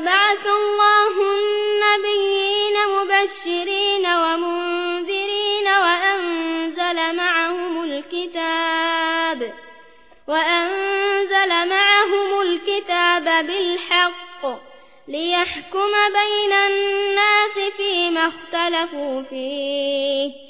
فبعث الله النبيين مبشرين ومنذرين وأنزل معهم الكتاب وأنزل معهم الكتاب بالحق ليحكم بين الناس فيما اختلفوا فيه